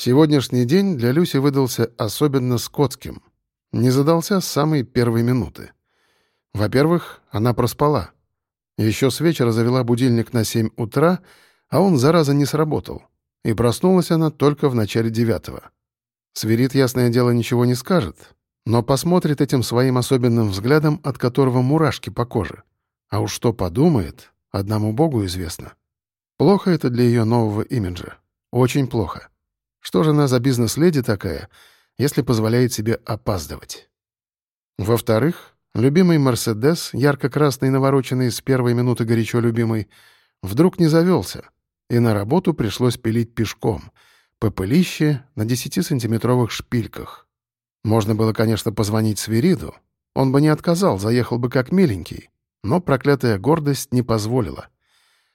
Сегодняшний день для Люси выдался особенно скотским. Не задался с самой первой минуты. Во-первых, она проспала. Еще с вечера завела будильник на 7 утра, а он, зараза, не сработал. И проснулась она только в начале девятого. Сверид, ясное дело, ничего не скажет, но посмотрит этим своим особенным взглядом, от которого мурашки по коже. А уж что подумает, одному богу известно. Плохо это для ее нового имиджа. Очень плохо. Что же она за бизнес-леди такая, если позволяет себе опаздывать? Во-вторых, любимый «Мерседес», ярко-красный навороченный с первой минуты горячо любимый, вдруг не завелся, и на работу пришлось пилить пешком, по пылище на 10-сантиметровых шпильках. Можно было, конечно, позвонить Свириду, он бы не отказал, заехал бы как миленький, но проклятая гордость не позволила.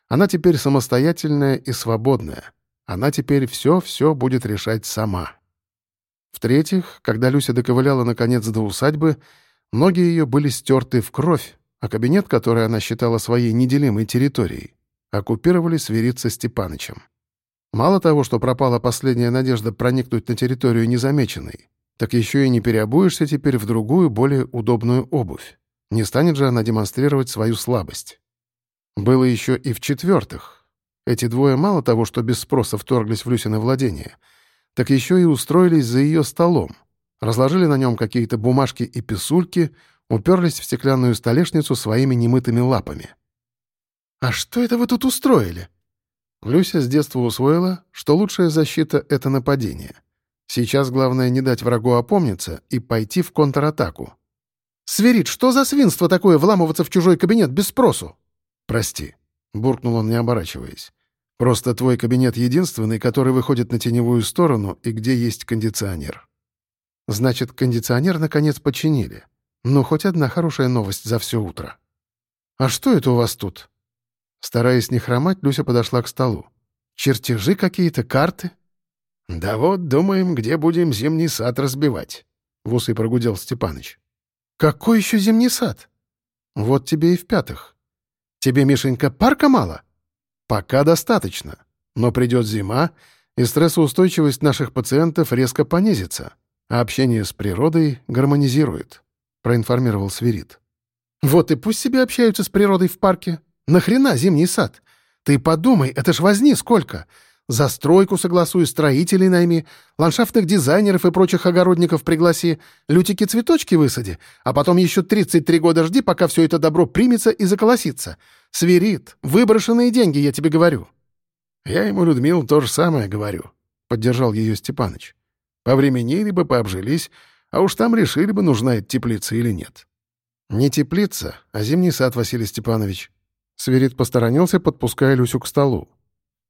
Она теперь самостоятельная и свободная. Она теперь все-все будет решать сама. В-третьих, когда Люся доковыляла наконец до усадьбы, ноги ее были стерты в кровь, а кабинет, который она считала своей неделимой территорией, оккупировали свириться Степанычем. Мало того, что пропала последняя надежда проникнуть на территорию незамеченной, так еще и не переобуешься теперь в другую, более удобную обувь. Не станет же она демонстрировать свою слабость. Было еще и в-четвертых. Эти двое мало того, что без спроса вторглись в Люсины владение, так еще и устроились за ее столом, разложили на нем какие-то бумажки и писульки, уперлись в стеклянную столешницу своими немытыми лапами. «А что это вы тут устроили?» Люся с детства усвоила, что лучшая защита — это нападение. Сейчас главное не дать врагу опомниться и пойти в контратаку. «Сверид, что за свинство такое вламываться в чужой кабинет без спросу?» «Прости», — буркнул он, не оборачиваясь. «Просто твой кабинет единственный, который выходит на теневую сторону и где есть кондиционер». «Значит, кондиционер наконец починили. Ну, хоть одна хорошая новость за все утро». «А что это у вас тут?» Стараясь не хромать, Люся подошла к столу. «Чертежи какие-то, карты?» «Да вот, думаем, где будем зимний сад разбивать», — в усы прогудел Степаныч. «Какой еще зимний сад?» «Вот тебе и в пятых. Тебе, Мишенька, парка мало?» «Пока достаточно. Но придет зима, и стрессоустойчивость наших пациентов резко понизится, а общение с природой гармонизирует», — проинформировал Свирит. «Вот и пусть себе общаются с природой в парке. Нахрена зимний сад? Ты подумай, это ж возни сколько!» Застройку согласуй, строителей найми, ландшафтных дизайнеров и прочих огородников пригласи, лютики-цветочки высади, а потом еще 33 года жди, пока все это добро примется и заколосится. Сверит. Выброшенные деньги, я тебе говорю». «Я ему, Людмил, то же самое говорю», — поддержал ее Степаныч. «Повременили бы, пообжились, а уж там решили бы, нужна эта теплица или нет». «Не теплица, а зимний сад, Василий Степанович». Сверид посторонился, подпуская Люсю к столу.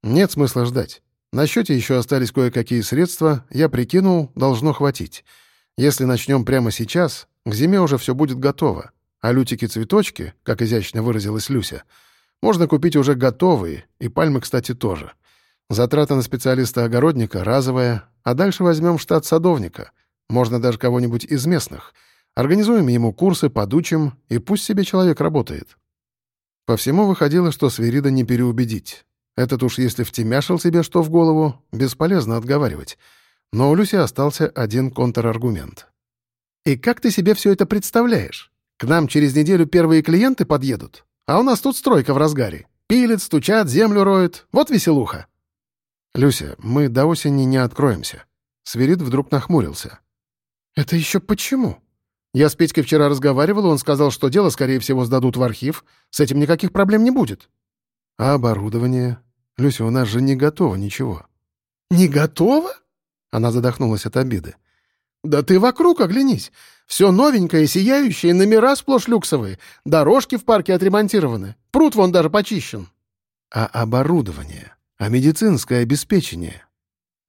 Нет смысла ждать. На счете еще остались кое-какие средства, я прикинул, должно хватить. Если начнем прямо сейчас, к зиме уже все будет готово. А лютики-цветочки, как изящно выразилась Люся, можно купить уже готовые, и пальмы, кстати, тоже. Затрата на специалиста-огородника разовая, а дальше возьмем штат садовника. Можно даже кого-нибудь из местных. Организуем ему курсы, подучим, и пусть себе человек работает. По всему выходило, что Сверида не переубедить. Этот уж если втемяшил себе что в голову, бесполезно отговаривать. Но у Люси остался один контраргумент. «И как ты себе все это представляешь? К нам через неделю первые клиенты подъедут, а у нас тут стройка в разгаре. Пилят, стучат, землю роют. Вот веселуха». «Люся, мы до осени не откроемся». Сверид вдруг нахмурился. «Это еще почему?» Я с Петькой вчера разговаривал, он сказал, что дело, скорее всего, сдадут в архив. С этим никаких проблем не будет. А оборудование? Люся, у нас же не готово ничего». «Не готово?» Она задохнулась от обиды. «Да ты вокруг оглянись. Все новенькое, сияющее, номера сплошь люксовые. Дорожки в парке отремонтированы. Пруд вон даже почищен». «А оборудование? А медицинское обеспечение?»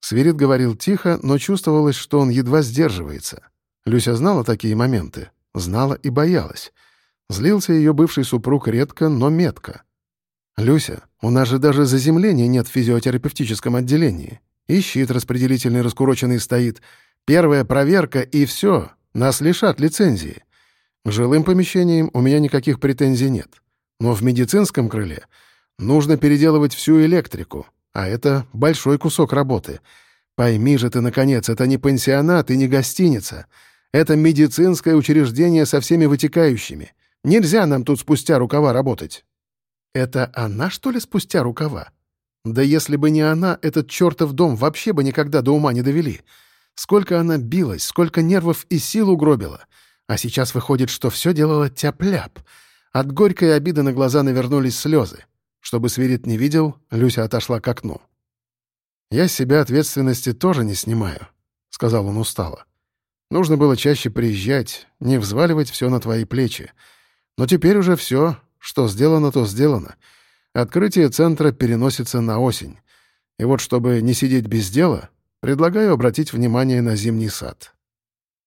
Сверид говорил тихо, но чувствовалось, что он едва сдерживается. Люся знала такие моменты. Знала и боялась. Злился ее бывший супруг редко, но метко. «Люся, у нас же даже заземления нет в физиотерапевтическом отделении. И щит распределительный раскуроченный стоит. Первая проверка, и все. Нас лишат лицензии. К жилым помещениям у меня никаких претензий нет. Но в медицинском крыле нужно переделывать всю электрику, а это большой кусок работы. Пойми же ты, наконец, это не пансионат и не гостиница. Это медицинское учреждение со всеми вытекающими. Нельзя нам тут спустя рукава работать». «Это она, что ли, спустя рукава?» «Да если бы не она, этот чертов дом вообще бы никогда до ума не довели. Сколько она билась, сколько нервов и сил угробила. А сейчас выходит, что все делала тяп-ляп. От горькой обиды на глаза навернулись слезы. Чтобы Свирит не видел, Люся отошла к окну. «Я с себя ответственности тоже не снимаю», — сказал он устало. «Нужно было чаще приезжать, не взваливать все на твои плечи. Но теперь уже все, что сделано, то сделано. Открытие центра переносится на осень. И вот чтобы не сидеть без дела, предлагаю обратить внимание на зимний сад».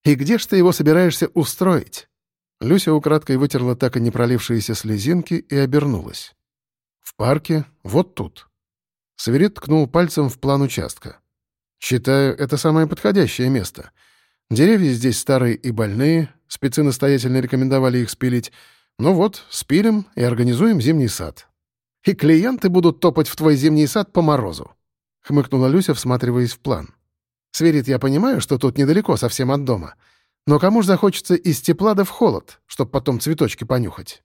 «И где ж ты его собираешься устроить?» Люся украдкой вытерла так и не пролившиеся слезинки и обернулась. «В парке, вот тут». Саверит ткнул пальцем в план участка. «Считаю, это самое подходящее место. Деревья здесь старые и больные, спецы настоятельно рекомендовали их спилить. Ну вот, спилим и организуем зимний сад. И клиенты будут топать в твой зимний сад по морозу», — хмыкнула Люся, всматриваясь в план. «Сверит, я понимаю, что тут недалеко совсем от дома. Но кому ж захочется из тепла да в холод, чтоб потом цветочки понюхать?»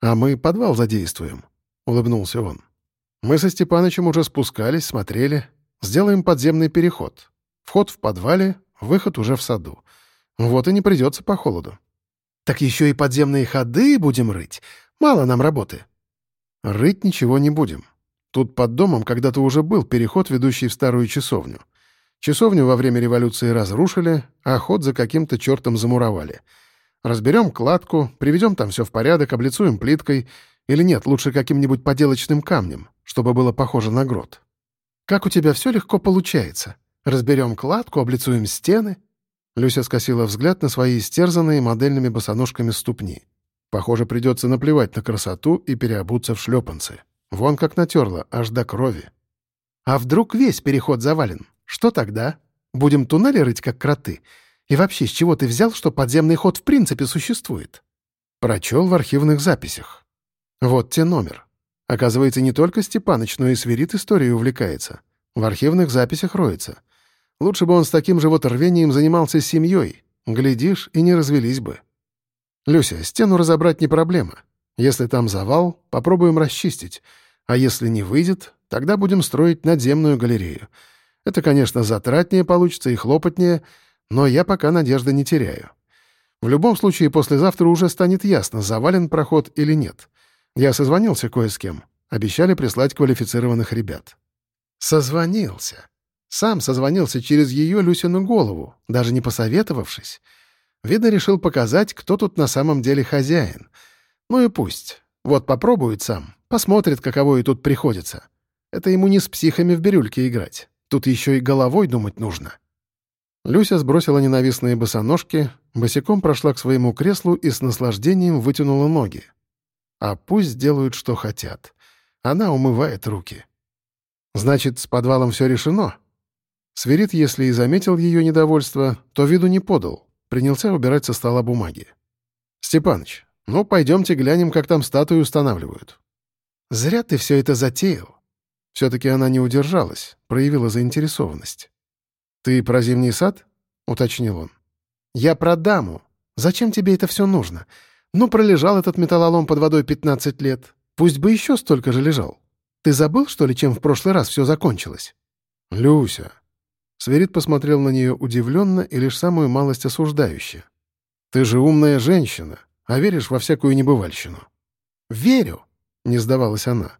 «А мы подвал задействуем», — улыбнулся он. «Мы со Степанычем уже спускались, смотрели. Сделаем подземный переход. Вход в подвале, выход уже в саду. Вот и не придется по холоду». «Так еще и подземные ходы будем рыть. Мало нам работы». «Рыть ничего не будем. Тут под домом когда-то уже был переход, ведущий в старую часовню. Часовню во время революции разрушили, а ход за каким-то чертом замуровали. Разберем кладку, приведем там все в порядок, облицуем плиткой. Или нет, лучше каким-нибудь поделочным камнем, чтобы было похоже на грот. «Как у тебя все легко получается. Разберем кладку, облицуем стены». Люся скосила взгляд на свои истерзанные модельными босоножками ступни. Похоже, придется наплевать на красоту и переобуться в шлепанцы. Вон как натерла, аж до крови. «А вдруг весь переход завален?» Что тогда? Будем туннели рыть, как кроты? И вообще, с чего ты взял, что подземный ход в принципе существует? Прочел в архивных записях. Вот те номер. Оказывается, не только Степаныч, но и Сверид историей увлекается. В архивных записях роется. Лучше бы он с таким же вот рвением занимался семьей. Глядишь, и не развелись бы. Люся, стену разобрать не проблема. Если там завал, попробуем расчистить. А если не выйдет, тогда будем строить надземную галерею — это, конечно, затратнее получится и хлопотнее, но я пока надежды не теряю. В любом случае, послезавтра уже станет ясно, завален проход или нет. Я созвонился кое с кем. Обещали прислать квалифицированных ребят. Созвонился. Сам созвонился через ее Люсину голову, даже не посоветовавшись. Видно, решил показать, кто тут на самом деле хозяин. Ну и пусть. Вот попробует сам, посмотрит, каково и тут приходится. Это ему не с психами в бирюльке играть. Тут еще и головой думать нужно. Люся сбросила ненавистные босоножки, босиком прошла к своему креслу и с наслаждением вытянула ноги. А пусть делают, что хотят. Она умывает руки. Значит, с подвалом все решено? Сверит, если и заметил ее недовольство, то виду не подал. Принялся убирать со стола бумаги. «Степаныч, ну, пойдемте глянем, как там статую устанавливают». «Зря ты все это затеял. Все-таки она не удержалась, проявила заинтересованность. «Ты про зимний сад?» — уточнил он. «Я про даму. Зачем тебе это все нужно? Ну, пролежал этот металлолом под водой 15 лет. Пусть бы еще столько же лежал. Ты забыл, что ли, чем в прошлый раз все закончилось?» «Люся». Сверид посмотрел на нее удивленно и лишь самую малость осуждающе. «Ты же умная женщина, а веришь во всякую небывальщину». «Верю», — не сдавалась она.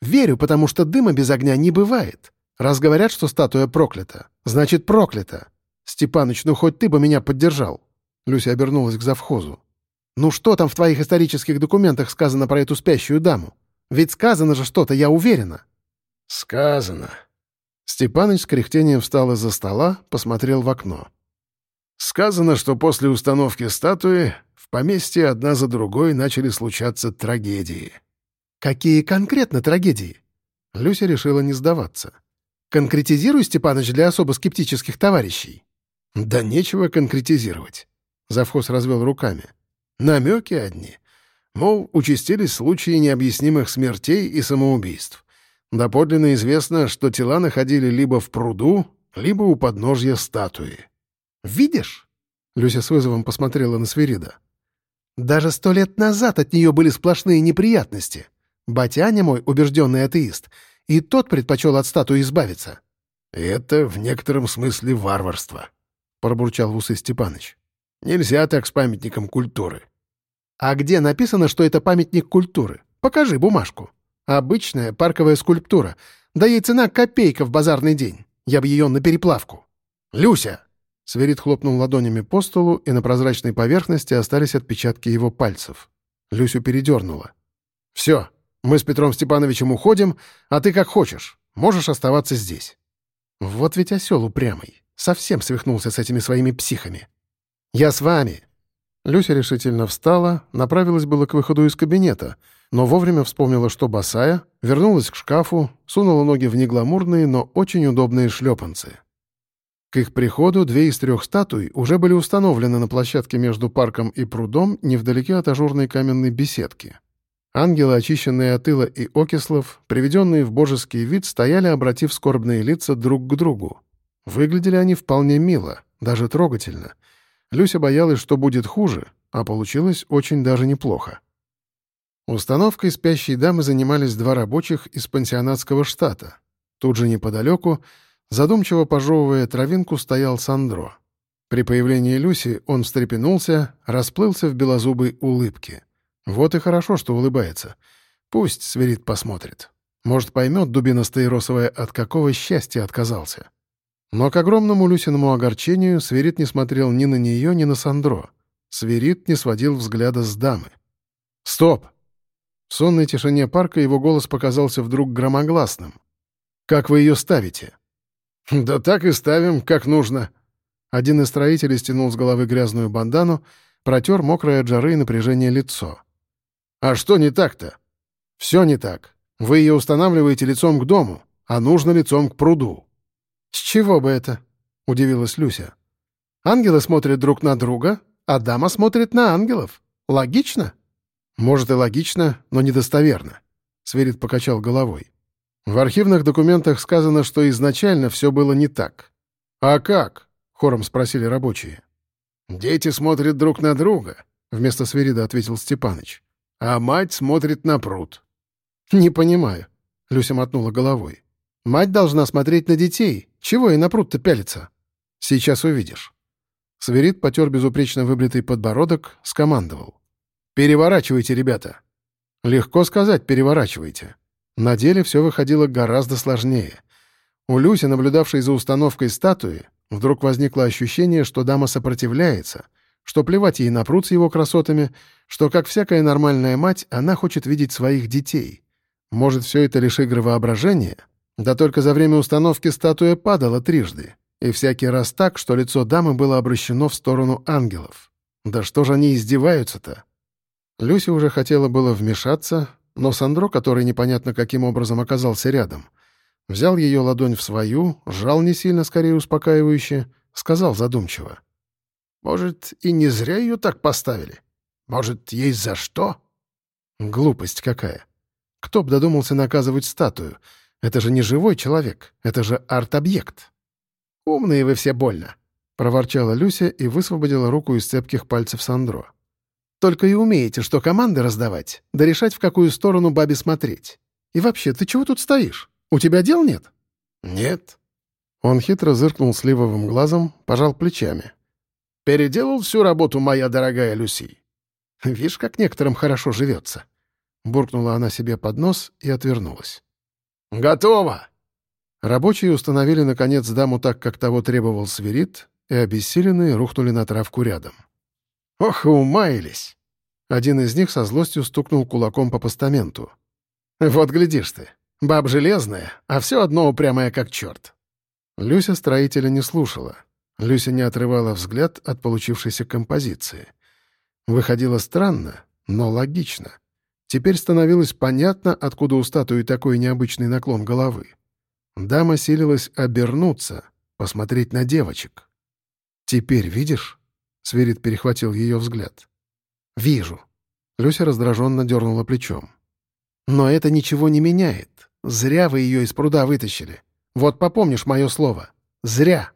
Верю, потому что дыма без огня не бывает. Раз говорят, что статуя проклята, значит проклята. Степаныч, ну хоть ты бы меня поддержал. Люся обернулась к завхозу. «Ну что там в твоих исторических документах сказано про эту спящую даму? Ведь сказано же что-то, я уверена». «Сказано». Степаныч с кряхтением встал из-за стола, посмотрел в окно. «Сказано, что после установки статуи в поместье одна за другой начали случаться трагедии. «Какие конкретно трагедии?» Люся решила не сдаваться. «Конкретизируй, Степаныч, для особо скептических товарищей». «Да нечего конкретизировать», — завхоз развел руками. «Намеки одни. Мол, участились случаи необъяснимых смертей и самоубийств. Доподлинно известно, что тела находили либо в пруду, либо у подножья статуи. «Видишь?» — Люся с вызовом посмотрела на Сверида. «Даже сто лет назад от нее были сплошные неприятности. Батяня мой, убежденный атеист, и тот предпочел от статуи избавиться». «Это в некотором смысле варварство», — пробурчал в усы Степаныч. «Нельзя так с памятником культуры». «А где написано, что это памятник культуры? Покажи бумажку. Обычная парковая скульптура. Да ей цена копейка в базарный день. Я бы ее на переплавку». «Люся!» Сверид хлопнул ладонями по столу, и на прозрачной поверхности остались отпечатки его пальцев. Люсю передернула. «Все, мы с Петром Степановичем уходим, а ты как хочешь. Можешь оставаться здесь». Вот ведь осел упрямый. Совсем свихнулся с этими своими психами. «Я с вами!» Люся решительно встала, направилась было к выходу из кабинета, но вовремя вспомнила, что босая, вернулась к шкафу, сунула ноги в негламурные, но очень удобные шлепанцы. К их приходу две из трех статуй уже были установлены на площадке между парком и прудом невдалеке от ажурной каменной беседки. Ангелы, очищенные от ила и окислов, приведенные в божеский вид, стояли, обратив скорбные лица друг к другу. Выглядели они вполне мило, даже трогательно. Люся боялась, что будет хуже, а получилось очень даже неплохо. Установкой спящей дамы занимались два рабочих из пансионатского штата. Тут же неподалеку, задумчиво пожевывая травинку, стоял Сандро. При появлении Люси он встрепенулся, расплылся в белозубой улыбке — вот и хорошо, что улыбается. Пусть Сверид посмотрит. Может, поймет дубина стаиросовая, от какого счастья отказался. Но к огромному Люсиному огорчению Сверид не смотрел ни на нее, ни на Сандро. Сверид не сводил взгляда с дамы. «Стоп!» В сонной тишине парка его голос показался вдруг громогласным. «Как вы ее ставите?» «Да так и ставим, как нужно». Один из строителей стянул с головы грязную бандану, протер мокрое от жары и напряжения лицо. А что не так-то? Все не так. Вы ее устанавливаете лицом к дому, а нужно лицом к пруду. С чего бы это? Удивилась Люся. Ангелы смотрят друг на друга, а дама смотрит на ангелов. Логично? Может и логично, но недостоверно. Сверид покачал головой. В архивных документах сказано, что изначально все было не так. «А как?» — хором спросили рабочие. «Дети смотрят друг на друга», — вместо Сверида ответил Степаныч а мать смотрит на пруд. «Не понимаю», — Люся мотнула головой. «Мать должна смотреть на детей. Чего и на пруд-то пялится?» «Сейчас увидишь». Сверид потер безупречно выбритый подбородок, скомандовал. «Переворачивайте, ребята». Легко сказать «переворачивайте». На деле все выходило гораздо сложнее. У Люси, наблюдавшей за установкой статуи, вдруг возникло ощущение, что дама сопротивляется, что плевать ей на пруд с его красотами, что, как всякая нормальная мать, она хочет видеть своих детей. Может, все это лишь игры воображения? Да только за время установки статуя падала трижды, и всякий раз так, что лицо дамы было обращено в сторону ангелов. Да что же они издеваются-то? Люся уже хотела было вмешаться, но Сандро, который непонятно каким образом оказался рядом, взял ее ладонь в свою, сжал не сильно, скорее успокаивающе, сказал задумчиво. Может, и не зря ее так поставили? Может, есть за что?» Глупость какая. Кто б додумался наказывать статую? Это же не живой человек, это же арт-объект. «Умные вы все больно», — проворчала Люся и высвободила руку из цепких пальцев Сандро. «Только и умеете, что команды раздавать, да решать, в какую сторону бабе смотреть. И вообще, ты чего тут стоишь? У тебя дел нет?» «Нет». Он хитро зыркнул сливовым глазом, пожал плечами. Переделал всю работу, моя дорогая Люси. Видишь, как некоторым хорошо живется. Буркнула она себе под нос и отвернулась. «Готово!» Рабочие установили, наконец, даму так, как того требовал свирит, и обессиленные рухнули на травку рядом. «Ох, умаялись!» Один из них со злостью стукнул кулаком по постаменту. «Вот глядишь ты, баб железная, а все одно упрямая как черт». Люся строителя не слушала. Люся не отрывала взгляд от получившейся композиции. Выходило странно, но логично. Теперь становилось понятно, откуда у статуи такой необычный наклон головы. Дама силилась обернуться, посмотреть на девочек. «Теперь видишь?» — Сверид перехватил ее взгляд. «Вижу». Люся раздраженно дернула плечом. «Но это ничего не меняет. Зря вы ее из пруда вытащили. Вот попомнишь мое слово. Зря.